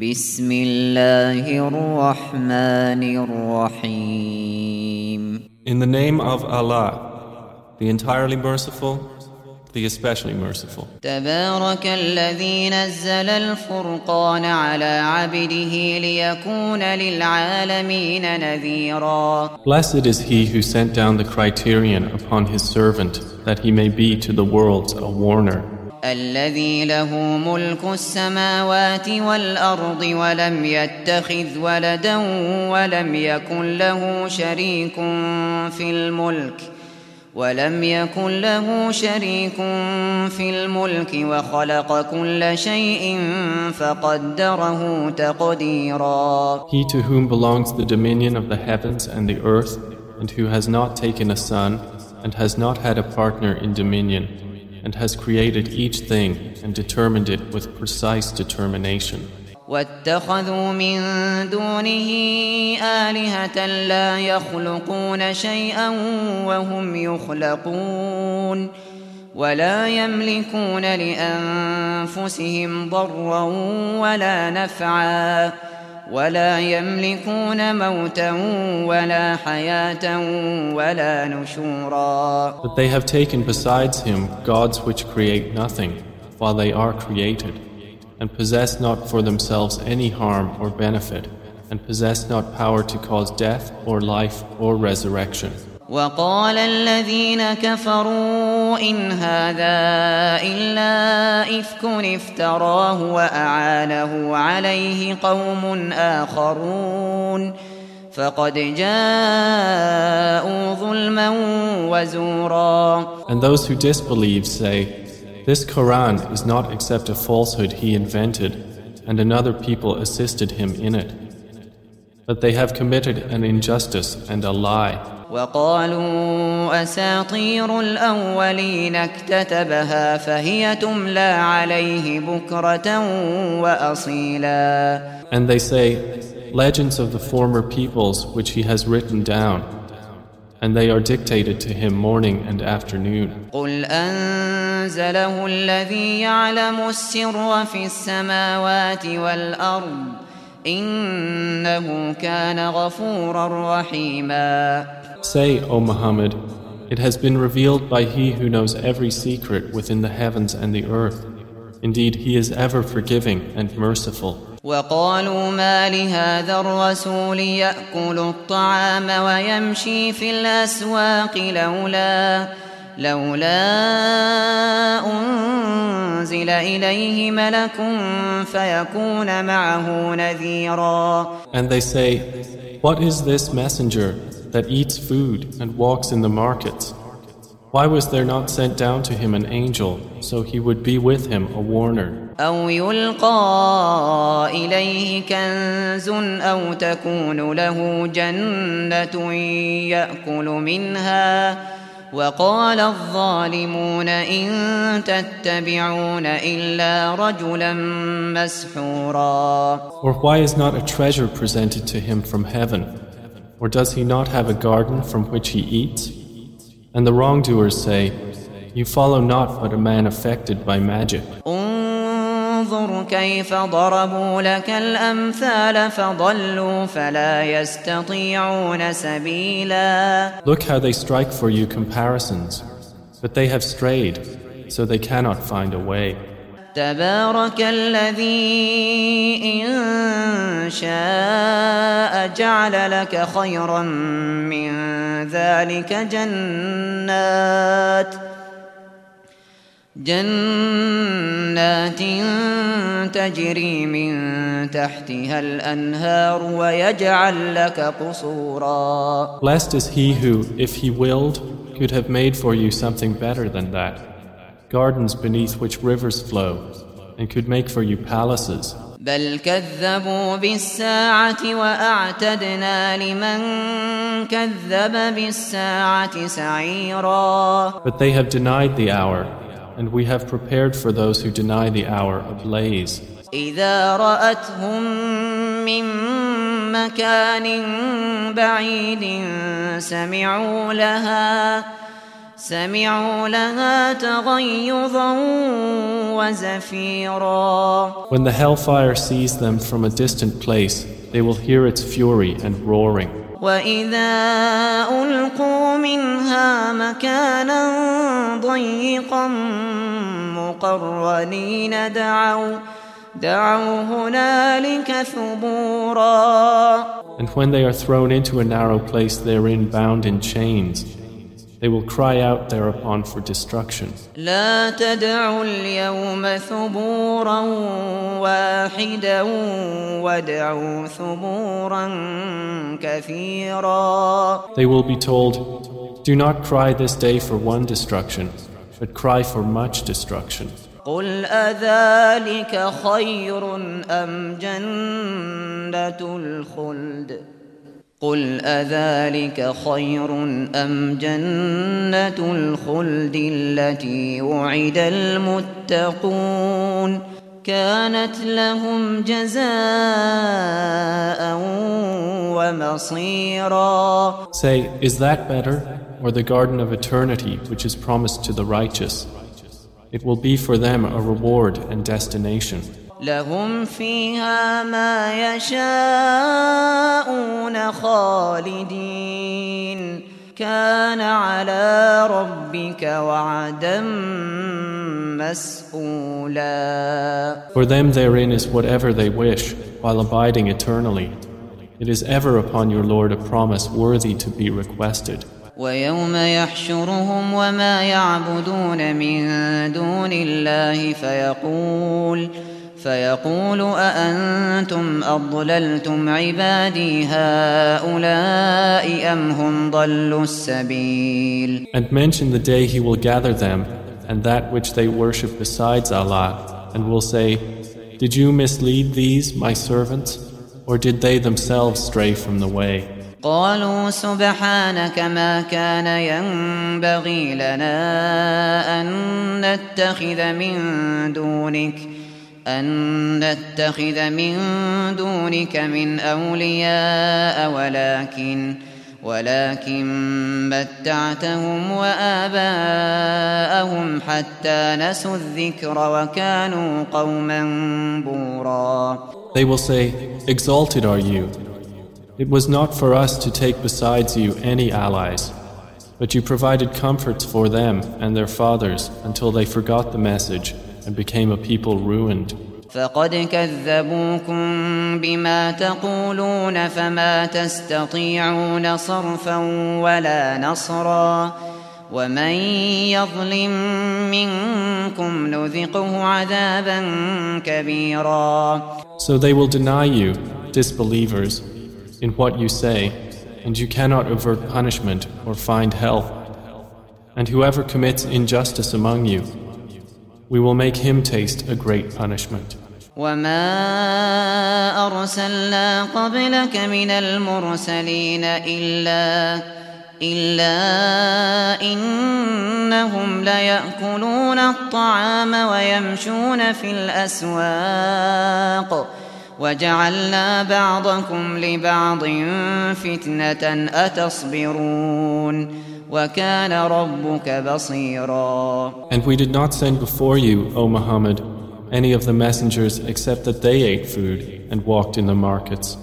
بسم الله الرحمن الرحيم In the name of Allah, the entirely merciful, the especially merciful. تبارك الذي نزل الفرقان على عبده ليكون للعالمين نذيرا Blessed is he who sent down the criterion upon his servant that he may be to the worlds a warner. الذي له ملك السماوات والأرض ولم يتخذ ولدا ولم يكن له شريك في الملك ولم يكن له شريك في الملك وخلق كل شيء فقدره تقديرا He to whom belongs the dominion of the heavens and the earth, and who has not taken a son, and has not had a partner in dominion, and has created each thing and determined it with precise determination. واتخذوا من دونه آلهة لا يخلقون شيئا وهم يخلقون ولا يملكون لأنفسهم ضرا ولا نفعا ولا يملكون موتا ولا حياة ولا نشورا But they have taken besides him gods which create nothing, while they are created, and possess not for themselves any harm or benefit, and possess not power to cause death or life or resurrection. وقال الذين كفروا إن هذا إلا إفك افتراه وأعانه عليه قوم آخرون فقد جاءوا ظلما وزورا And those who disbelieve say, This Quran is not except a falsehood he invented, and another people assisted him in it. But they have committed an injustice and a lie. وقالوا أساطير الأولين اكتتبها فهي تملى عليه بكرة وأصيلا And they say, Legends of the former peoples which he has written down, and they are dictated to him morning and afternoon. قل أنزله الذي يعلم السر في السماوات والأرض إنه كان غفورا رحيما Say, O Muhammad, it has been revealed by he who knows every secret within the heavens and the earth. Indeed, he is ever forgiving and merciful. وقالوا ما لهذا الرسول يأكل الطعام ويمشي في الأسواق لولا لولا أنزل إليه ملك فيكون معه نذيرا And they say, What is this messenger that eats food and walks in the markets? Why was there not sent down to him an angel so he would be with him a warner? أو يلقى إليه كنز أو تكون له جنة يأكل منها وقال الظالمون إن تتبعون إلا رجلا مسحورا Or why is not a treasure presented to him from heaven? Or does he not have a garden from which he eats? And the wrongdoers say, You follow not but a man affected by magic. انظر كيف ضربوا لك الأمثال فضلوا فلا يستطيعون سبيلا Look how they strike for you comparisons, but they have strayed, so they cannot find a way. تبارك الذي إن شاء جعل لك خيرا من ذلك جنات جنات تجري من تحتها الأنهار ويجعل لك قصورا Blessed is he who, if he willed, could have made for you something better than that. Gardens beneath which rivers flow, and could make for you palaces. بل كذبوا بالساعة وأعتدنا لمن كذب بالساعة سعيرا But they have denied the hour, and we have prepared for those who deny the hour a blaze. إذا رأتهم من مكان بعيد سمعوا لها سمعوا لها تغيظا وزفيرا When the hellfire sees them from a distant place, they will hear its fury and roaring. وإذا ألقوا منها مكانا ضيقا مقرنين دعوا دعوا هنالك ثبورا And when they are thrown into a narrow place therein bound in chains, they will cry out thereupon for destruction. لا تدعوا اليوم ثبورا واحدا وادعوا ثبورا كثيرا They will be told, Do not cry this day for one destruction, but cry for much destruction. قل أذلك خير أم جنة الخلد قل أذلك خير أم جنة الخلد التي وعد المتقون كانت لهم جزاء ومصيرا Say, Is that better, or the garden of eternity which is promised to the righteous? It will be for them a reward and destination. لهم فيها ما يشاءون خالدين كان على ربك وعدا مسئولا For them therein is whatever they wish, while abiding eternally. It is ever upon your Lord a promise worthy to be requested. ويوم يحشرهم وما يعبدون من دون الله فيقول فيقول أأنتم أضللتم عبادي هؤلاء أم هم ضلوا السبيل And mention the day he will gather them and that which they worship besides Allah, and will say, Did you mislead these, my servants, or did they themselves stray from the way? قالوا سبحانك ما كان ينبغي لنا أن نتخذ من دونك أن نتخذ من دونك من أولياء ولكن ولكن متعتهم وآباءهم حتى نسوا الذكر وكانوا قوما بورا They will say, Exalted are you. It was not for us to take besides you any allies, but you provided comforts for them and their fathers until they forgot the message and became a people ruined. فقد كذبوكم بما تقولون فما تستطيعون صرفا ولا نصرا ومن يظلم منكم نذقه عذابا كبيرا So they will deny you, disbelievers, in what you say, and you cannot avert punishment or find help. And whoever commits injustice among you, we will make him taste a great punishment. وما أرسلنا قبلك من المرسلين إلا إلا إنهم ليأكلون الطعام ويمشون في الأسواق وجعلنا بعضكم لبعض فتنة أتصبرون And we did not send before you, O Muhammad, any of the messengers except that they ate food and walked in the markets.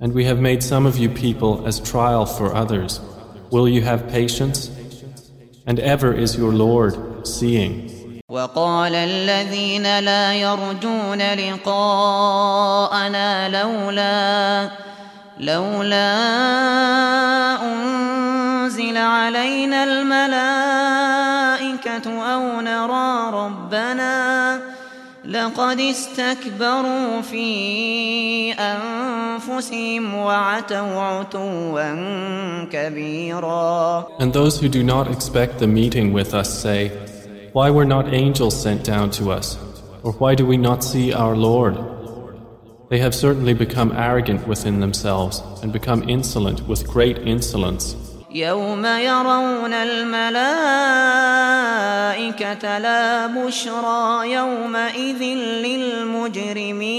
And we have made some of you people as trial for others. Will you have patience? And ever is your Lord seeing. وقال الذين لا يرجون لقاءنا لولا لولا أنزل علينا الملائكة أو نرى ربنا لقد استكبروا في أنفسهم وعتوا عتوا كبيرا And those who do not expect the meeting with us say, Why were not angels sent down to us? Or why do we not see our Lord? They have certainly become arrogant within themselves and become insolent with great insolence. يوم يرون الملائكة لا بشرى يومئذ للمجرمين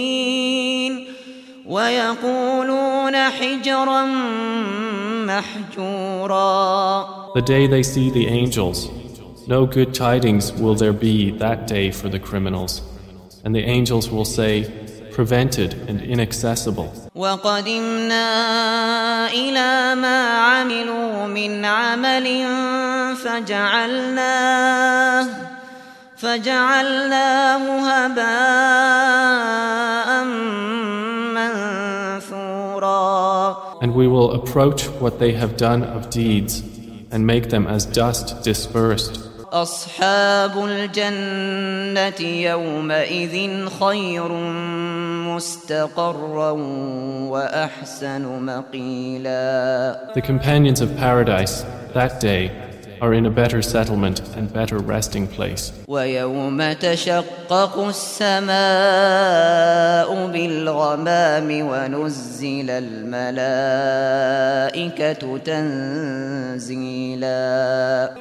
ويقولون حجرا محجورا The day they see the angels, no good tidings will there be that day for the criminals. And the angels will say, prevented and inaccessible. وقدمنا إلى ما عملوا من عمل فجعلناه فجعلناه هباء منثورا And we will approach what they have done of deeds and make them as dust dispersed. أصحاب الجنة يومئذ خير مستقرا وأحسن مقيلا. The companions of paradise that day are in a better settlement and better resting place. ويوم تشقق السماء بالغمام ونزل الملائكة تنزيلا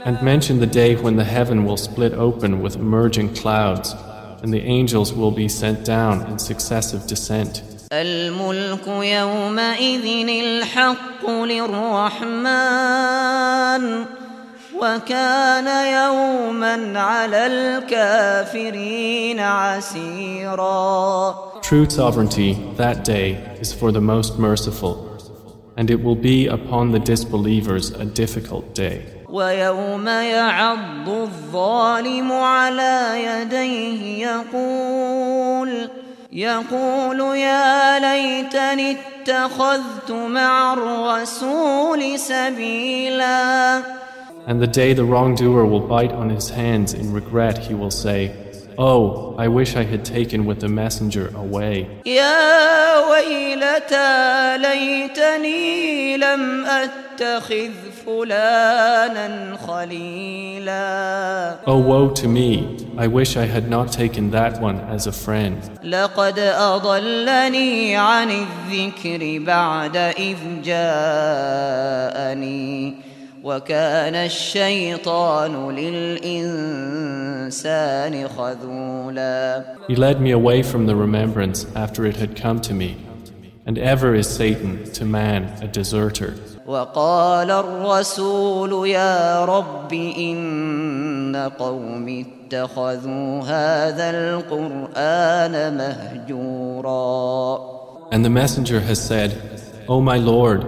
And mention the day when the heaven will split open with emerging clouds, and the angels will be sent down in successive descent. الملك يومئذ الحق للرحمن وكان يوما على الكافرين عسيرا True sovereignty that day is for the most merciful, and it will be upon the disbelievers a difficult day. ويوم يعض الظالم على يديه يقول يقول يا ليتني اتخذت مع الرسول سبيلا And the day the wrongdoer will bite on his hands in regret, he will say, Oh, I wish I had taken with the messenger away. Oh, woe to me! I wish I had not taken that one as a friend. لقد أضلني عن الذكر بعد إذ جاءني وكان الشيطان للإنسان خذولا He led me away from the remembrance after it had come to me. And ever is Satan to man a deserter. وقال الرسول يا رب إن قوم اتخذوا هذا القرآن مهجورا And the messenger has said, O my Lord,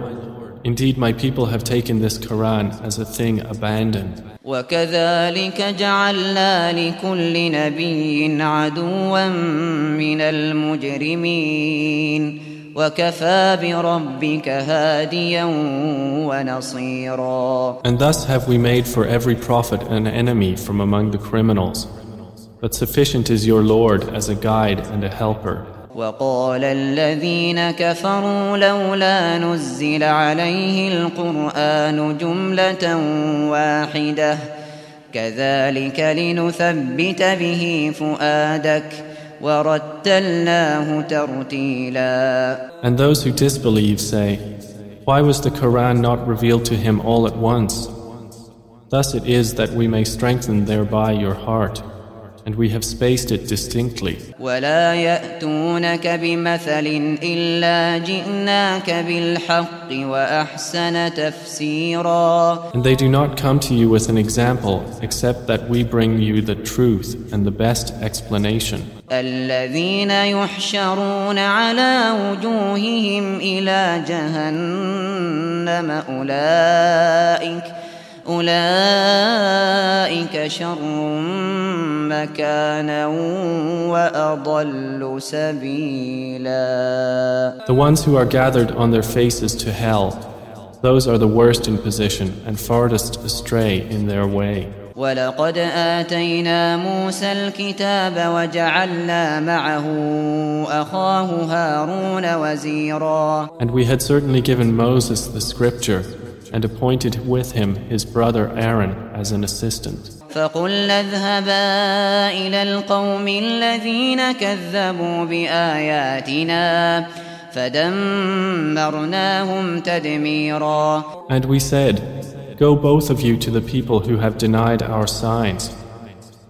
indeed my people have taken this Quran as a thing abandoned. وكذلك جعلنا لكل نبي عدوا من المجرمين وكفى بربك هاديا ونصيرا And thus have we made for every prophet an enemy from among the criminals. But sufficient is your Lord as a guide and a helper. وقال الذين كفروا لولا نزل عليه القرآن جملة واحدة كذلك لنثبت به فؤادك ورتلناه ترتيلا And those who disbelieve say, Why was the Quran not revealed to him all at once? Thus it is that we may strengthen thereby your heart, and we have spaced it distinctly. ولا يأتونك بمثل إلا جئناك بالحق وأحسن تفسيرا And they do not come to you with an example except that we bring you the truth and the best explanation. الذين يحشرون على وجوههم إلى جهنم أولئك أولئك شر مكانا وأضل سبيلا The ones who are gathered on their faces to hell, those are the worst in position and farthest astray in their way. ولقد آتينا موسى الكتاب وجعلنا معه أخاه هارون وزيرا And we had certainly given Moses the scripture and appointed with him his brother Aaron as an assistant. فقلنا اذهبا إلى القوم الذين كذبوا بآياتنا فدمرناهم تدميرا And we said, Go both of you to the people who have denied our signs.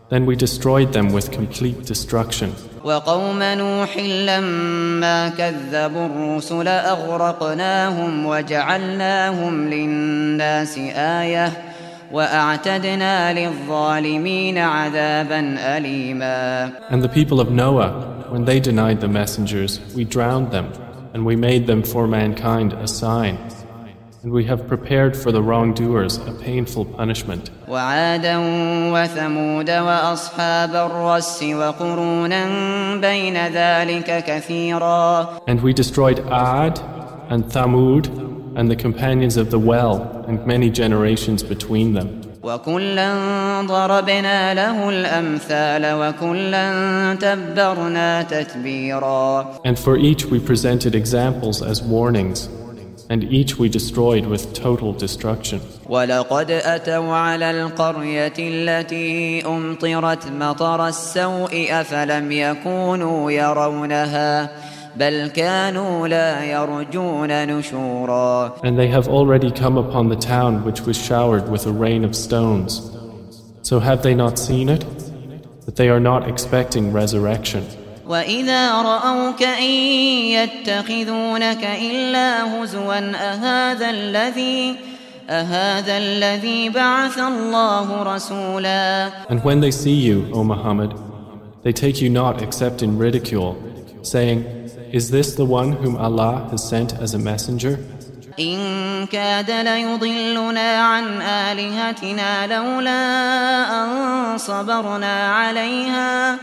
Then we destroyed them with complete destruction. وقوم نوح لما كذبوا الرسل أغرقناهم وجعلناهم للناس آية وأعتدنا للظالمين عذابا أليما And the people of Noah, when they denied the messengers, we drowned them, and we made them for mankind a sign. And we have prepared for the wrongdoers a painful punishment. وعادا وثمود وأصحاب الرس وقرونا بين ذلك كثيرا And we destroyed Ad and Thamud and the companions of the well and many generations between them. وكلا ضربنا له الأمثال وكلا تبرنا تتبيرا And for each we presented examples as warnings, and each we destroyed with total destruction. ولقد أتوا على القرية التي أمطرت مطر السوء أفلم يكونوا يرونها بل كانوا لا يرجون نشورا And they have already come upon the town which was showered with a rain of stones. So have they not seen it? That they are not expecting resurrection. وإذا رأوك إن يتخذونك إلا هزوا أهذا الذي أهذا الذي بعث الله رسولا And when they see you, O Muhammad, they take you not except in ridicule, saying, Is this the one whom Allah has sent as a messenger? إن كاد ليضلنا عن آلهتنا لولا أن صبرنا عليها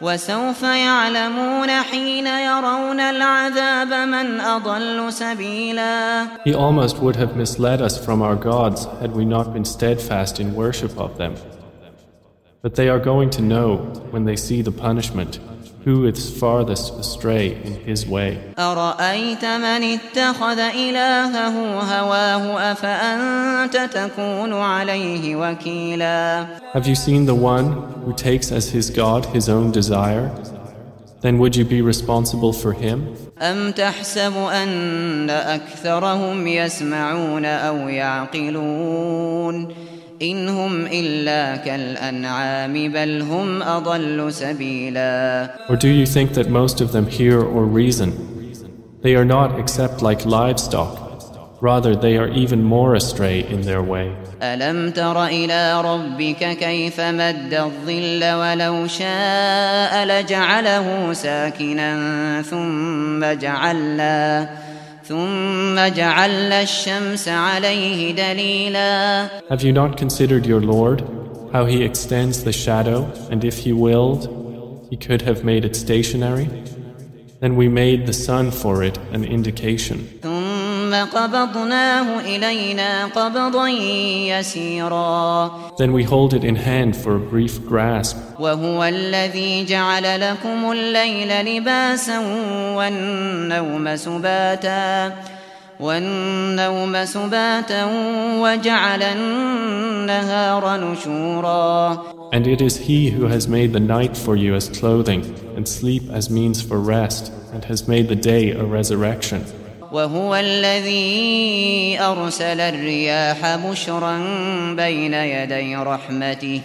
وسوف يعلمون حين يرون العذاب من أضل سبيلا He almost would have misled us from our gods had we not been steadfast in worship of them. But they are going to know, when they see the punishment, who is farthest astray in his way. أرأيت من اتخذ إلهه هواه أفأنت تكون عليه وكيلا Have you seen the one who takes as his God his own desire? Then would you be responsible for him? أم تحسب أن أكثرهم يسمعون أو يعقلون إن هم إلا كالأنعام بل هم أضل سبيلا Or do you think that most of them hear or reason? They are not except like livestock. Rather, they are even more astray in their way. ألم تر إلى ربك كيف مد الظل ولو شاء لجعله ساكنا ثم جعلنا Have you not considered your Lord, how He extends the shadow, and if He willed, He could have made it stationary? Then we made the sun for it an indication. Then we hold it in hand for a brief grasp. وهو الذي جعل لكم الليل لباسا والنوم سباتا والنوم سباتا وجعل النهار نشورا And it is he who has made the night for you as clothing, and sleep as means for rest, and has made the day a resurrection. وهو الذي أرسل الرياح بشرا بين يدي رحمته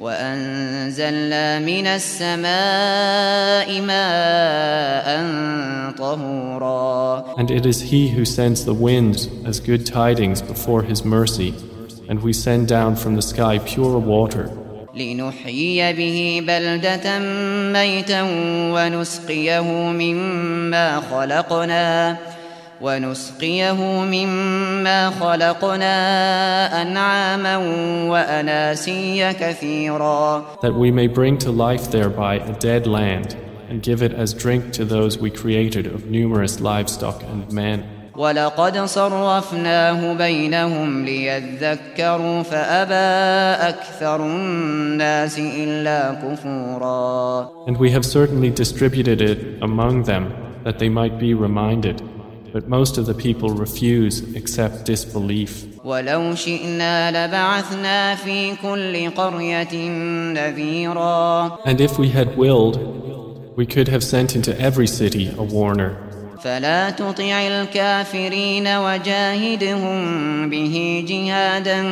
وأنزلنا من السماء ماء طهورا And it is he who sends the winds as good tidings before his mercy, and we send down from the sky pure water. لنحيي به بلدة ميتا ونسقيه مما خلقنا ونسقيه مما خلقنا أنعاما وأناسيا كثيرا that we may bring to life thereby a dead land, and give it as drink to those we created of numerous livestock and men. ولقد صرفناه بينهم ليذكروا فأبى أكثر الناس إلا كفورا And we have certainly distributed it among them that they might be reminded, but most of the people refuse except disbelief. ولو شئنا لبعثنا في كل قرية نذيرا And if we had willed, we could have sent into every city a warner. فلا تطع الكافرين وجاهدهم به جهادا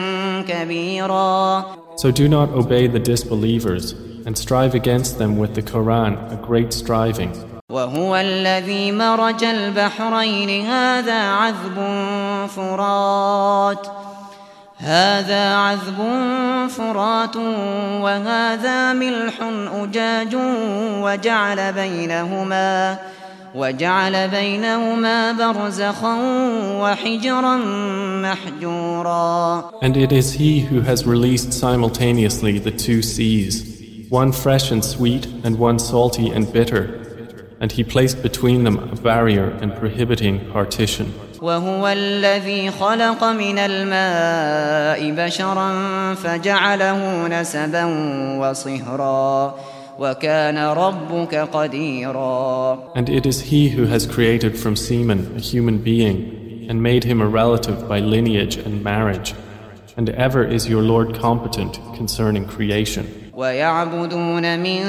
كبيرا So do not obey the disbelievers, and strive against them with the Quran a great striving. وهو الذي مرج البحرين. هذا عذب فرات. هذا عذب فرات وهذا ملح أجاج وجعل بينهما وجعل بينهما برزخا وحجرا محجورا. And it is he who has released simultaneously the two seas, one fresh and sweet and one salty and bitter, and he placed between them a barrier and prohibiting partition. وهو الذي خلق من الماء بشرا فجعله نسبا وصهرا وكان ربك قديرا And it is he who has created from semen a human being and made him a relative by lineage and marriage. And ever is your Lord competent concerning creation. ويعبدون من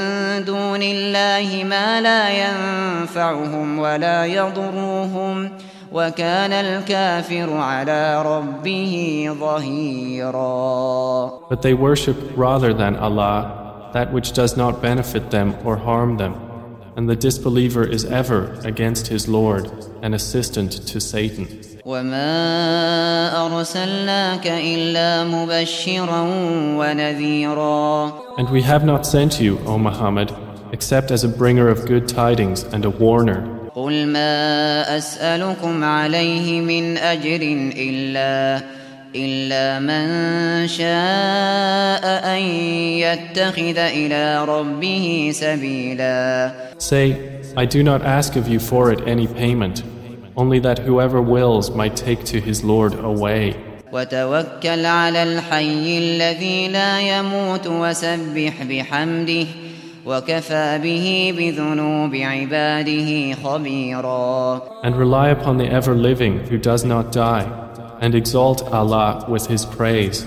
دون الله ما لا ينفعهم ولا يضرهم وكان الكافر على ربه ظهيرا But they worship rather than Allah that which does not benefit them or harm them. And the disbeliever is ever against his Lord, an assistant to Satan. وما أرسلناك إلا مبشرا ونذيرا And we have not sent you, O Muhammad, except as a bringer of good tidings and a warner. قل ما أسألكم عليه من أجر إلا إلا من شاء أن يتخذ إلى ربه سبيلا Say, I do not ask of you for it any payment, only that whoever wills might take to his Lord a way. وتوكل على الحي الذي لا يموت وسبح بحمده وكفى به بذنوب عباده خبيرا And rely upon the ever living who does not die, and exalt Allah with His praise.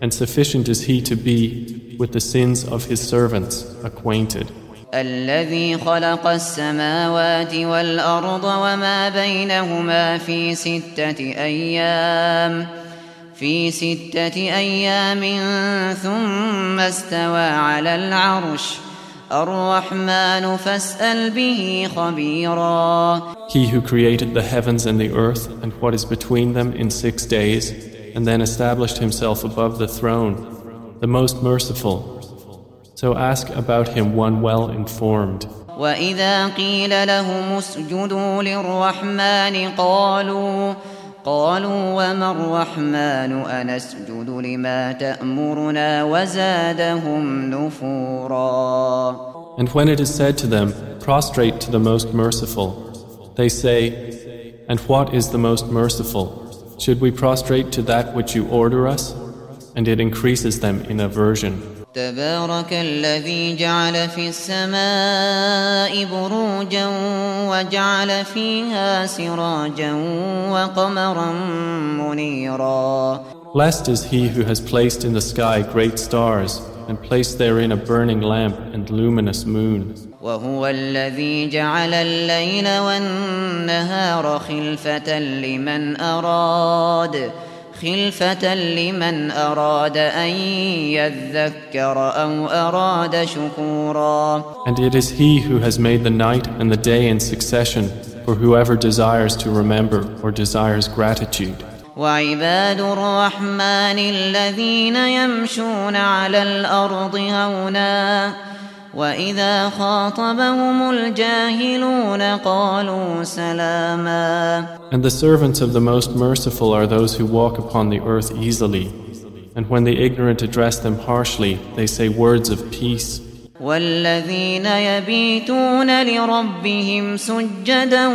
And sufficient is He to be with the sins of His servants acquainted. الذي خلق السماوات والأرض وما بينهما في ستة أيام في ستة أيام ثم استوى على العرش الرحمن فاسأل به خبيرا He who created the heavens and the earth and what is between them in six days, and then established himself above the throne, the most merciful. So ask about him one well informed. وإذا قيل لهم اسجدوا للرحمن قالوا قالوا وما الرحمن أنسجد لما تأمرنا وزادهم نفورا And when it is said to them, Prostrate to the most merciful, they say, And what is the most merciful? Should we prostrate to that which you order us? And it increases them in aversion. تبارك الذي جعل في السماء بروجا وجعل فيها سراجا وقمرا منيرا Blessed is he who has placed in the sky great stars and placed therein a burning lamp and luminous moon. وهو الذي جعل الليل والنهار خلفة لمن أراد خلفة لمن أراد أن يذكر أو أراد شكورا And it is he who has made the night and the day in succession for whoever desires to remember or desires gratitude. وعباد الرحمن الذين يمشون على الأرض هونا وإذا خاطبهم الجاهلون قالوا سلاما And the servants of the Most Merciful are those who walk upon the earth easily. And when the ignorant address them harshly, they say words of peace. والذين يبيتون لربهم سجدا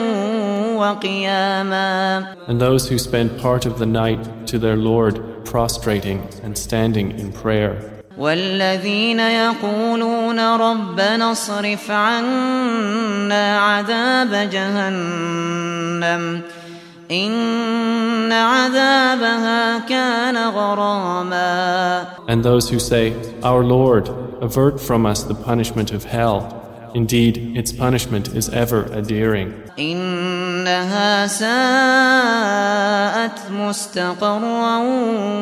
وقياما And those who spend part of the night to their Lord prostrating and standing in prayer. والذين يقولون ربنا اصرف عنا عذاب جهنم إن عذابها كان غراما And those who say, Our Lord, avert from us the punishment of hell. Indeed, its punishment is ever adhering. إنها ساءت مستقرا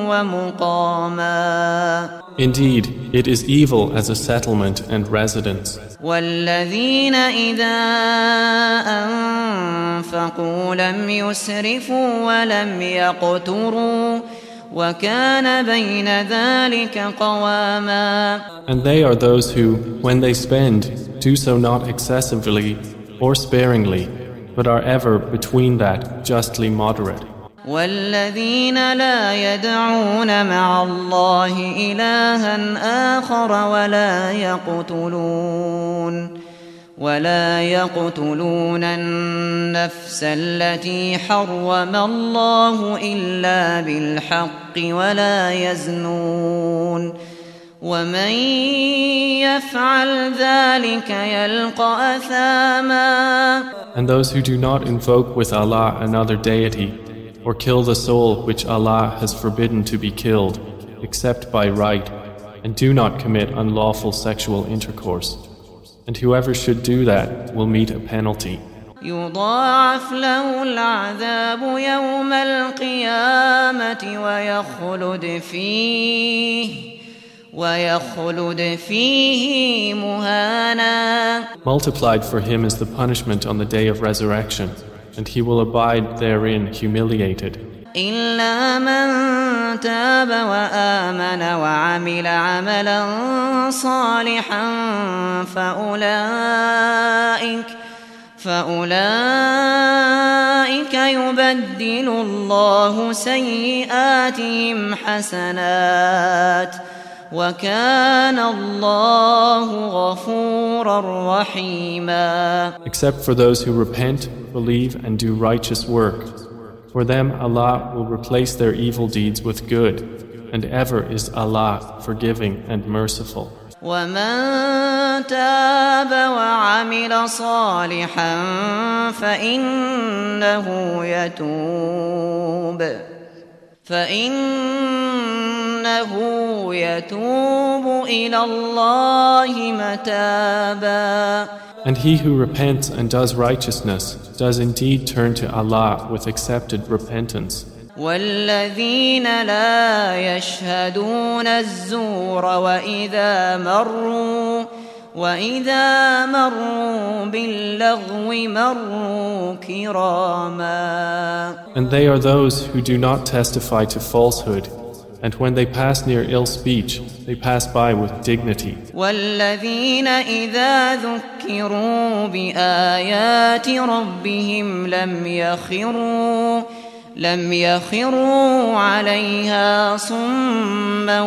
ومقاما Indeed, it is evil as a settlement and residence. والذين إذا أنفقوا لم يسرفوا ولم يقتروا وكان بين ذلك قواما And they are those who, when they spend, do so not excessively or sparingly, But are ever between that justly moderate. والذين لا يدعون مع الله إلها آخر ولا يقتلون ولا يقتلون النفس التي حرم الله إلا بالحق ولا يزنون ومن يفعل ذلك يلقى أثاما And those who do not invoke with Allah another deity, or kill the soul which Allah has forbidden to be killed, except by right, and do not commit unlawful sexual intercourse. And whoever should do that will meet a penalty. يضاعف له العذاب يوم القيامة ويخلد فيه ويخلد فيه مهانا Multiplied for him is the punishment on the day of resurrection, and he will abide therein humiliated. إلا من تاب وآمن وعمل عملا صالحا فأولئك فأولئك يبدل الله سيئاتهم حسنات وكان الله غفورا رحيما Except for those who repent, believe, and do righteous work. For them, Allah will replace their evil deeds with good, and ever is Allah forgiving and merciful. ومن تاب وعمل صالحا فإنه يتوب فإنه يتوب إلى الله متابا And he who repents and does righteousness does indeed turn to Allah with accepted repentance. والذين لا يشهدون الزور وإذا مروا وإذا مروا باللغو مروا كراما And they are those who do not testify to falsehood, and when they pass near ill speech, they pass by with dignity. والذين إذا ذكروا بآيات ربهم لم يخروا لم يخروا عليها صما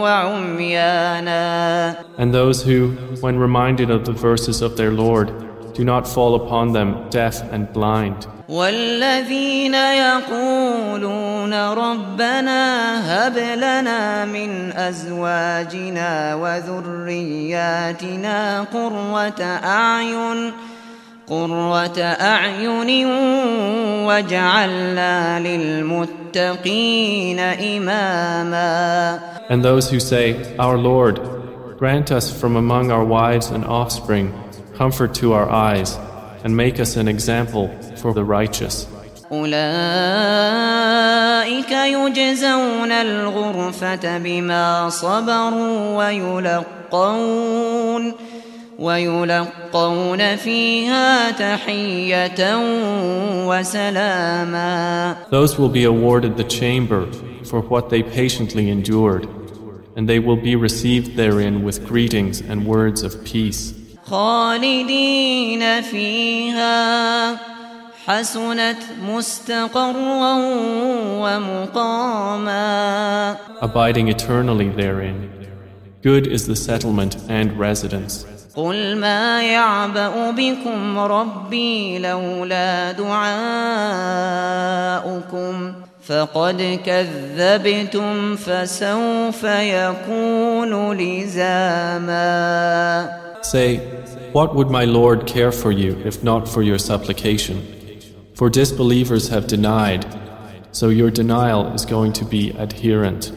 وعميانا And those who, when reminded of the verses of their Lord, do not fall upon them deaf and blind. والذين يقولون ربنا هب لنا من أزواجنا وذرياتنا قرة أعين قرة أعين واجعلنا للمتقين إماما And those who say, Our Lord, grant us from among our wives and offspring comfort to our eyes, and make us an example for the righteous. أولئك يجزون الغرفة بما صبروا ويلقون ويلقون فيها تحية وسلاما Those will be awarded the chamber for what they patiently endured, and they will be received therein with greetings and words of peace. خالدين فيها حسنت مستقرا ومقاما Abiding eternally therein. Good is the settlement and residence. قل ما يعبأ بكم ربي لولا دعاؤكم فقد كذبتم فسوف يكون لزاما Say, What would my Lord care for you if not for your supplication? For disbelievers have denied, so your denial is going to be adherent.